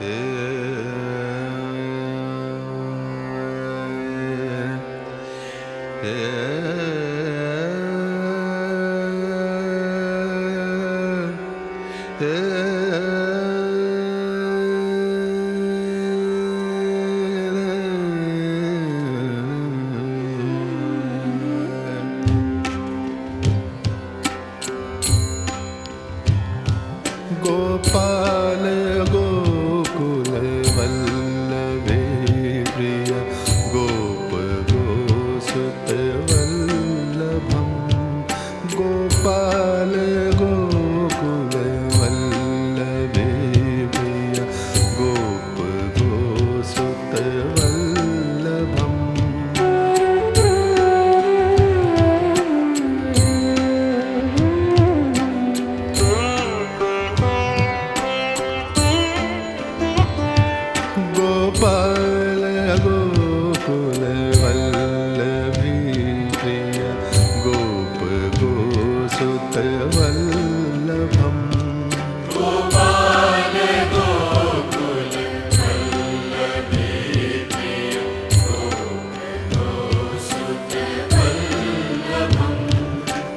Yeah.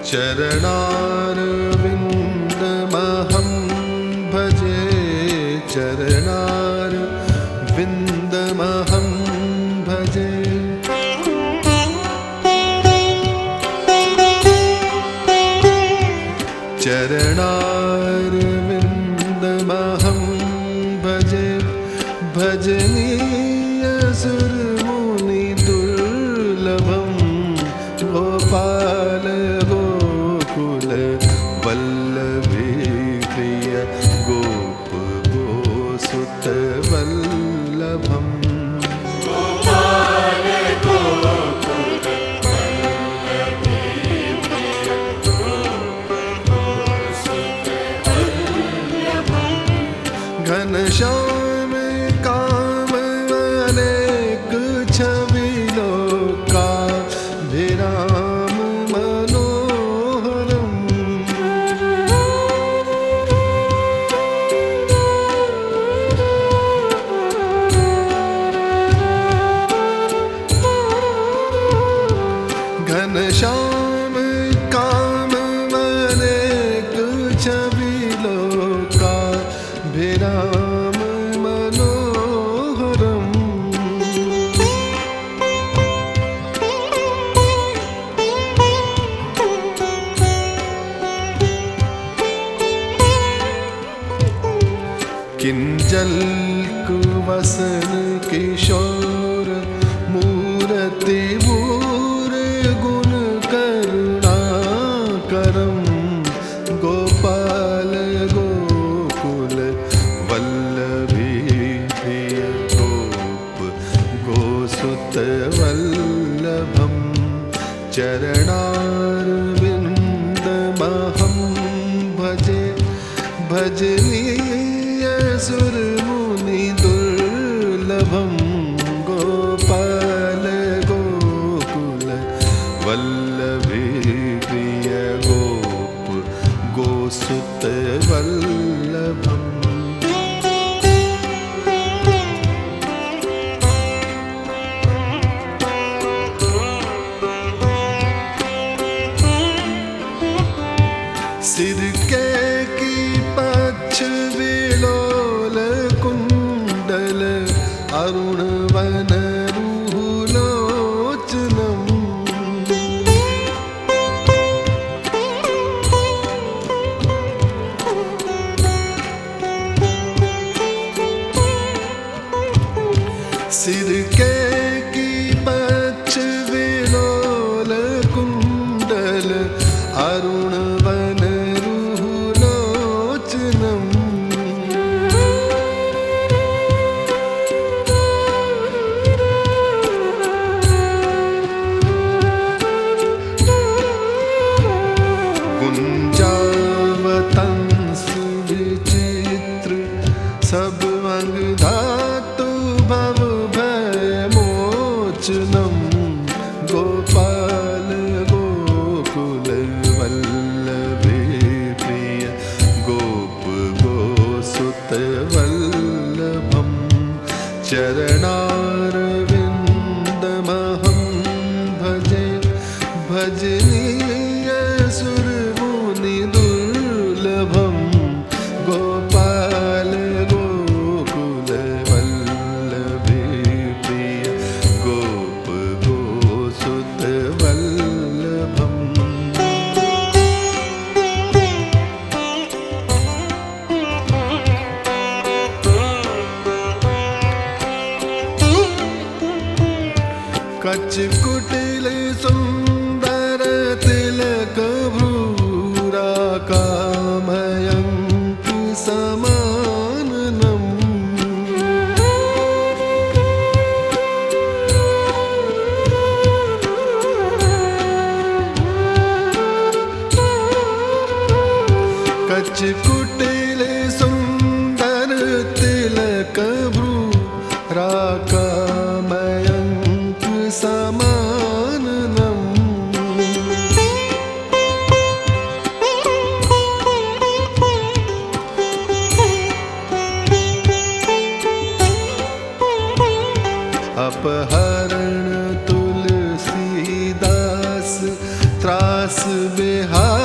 चरणारविन्दमहं भजे चरणारविन्दमहं भजे। चरणारविन्दमहं भजे भजनीयसुरमुनि दुर्लभं गोपालो when the show गोपाल गोकुल वल्लभी गोप गोसुत वल्लभम् भजे भजनी अरुणवन रुहुलोचनम् कुञ्जावतं सुविचित्र चरणार अपहरण तुलसीदास त्रास बिहार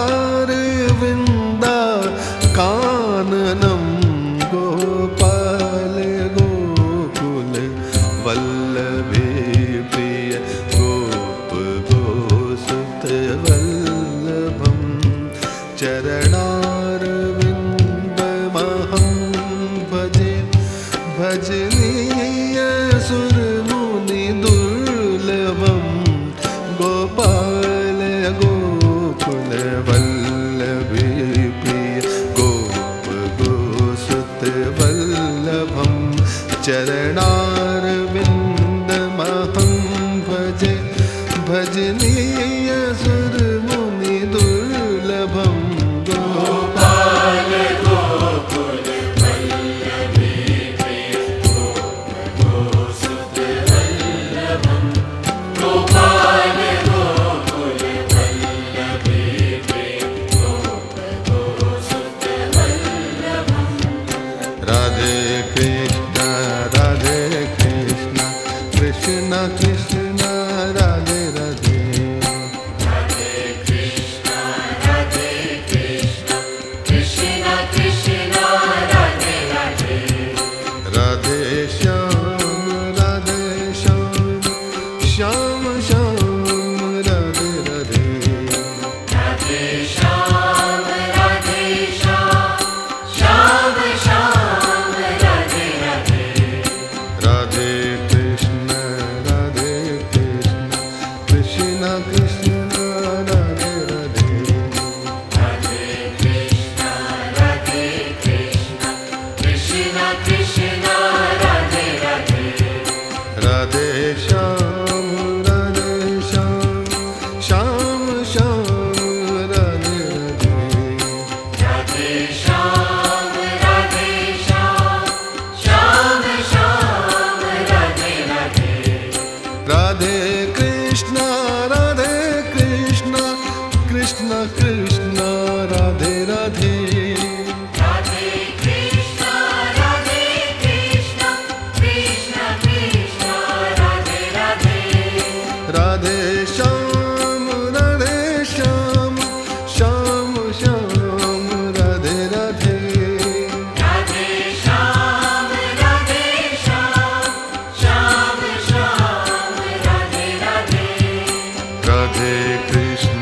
विमहं भजे भजनी Krishna Krishna Krishna.